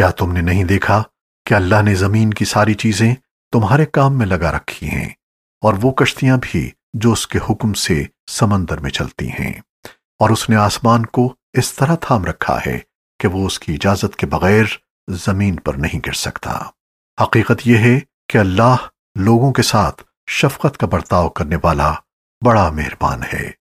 کیا تم نے نہیں دیکھا کہ اللہ نے زمین کی ساری چیزیں تمہارے کام میں لگا رکھی ہیں اور وہ کشتیاں بھی جو اس کے حکم سے سمندر میں چلتی ہیں؟ اور اس نے آسمان کو اس طرح تھام رکھا ہے کہ وہ اس کی اجازت کے بغیر زمین پر نہیں گر سکتا۔ حقیقت یہ ہے کہ اللہ لوگوں کے ساتھ شفقت کا برتاؤ کرنے والا بڑا مہربان ہے۔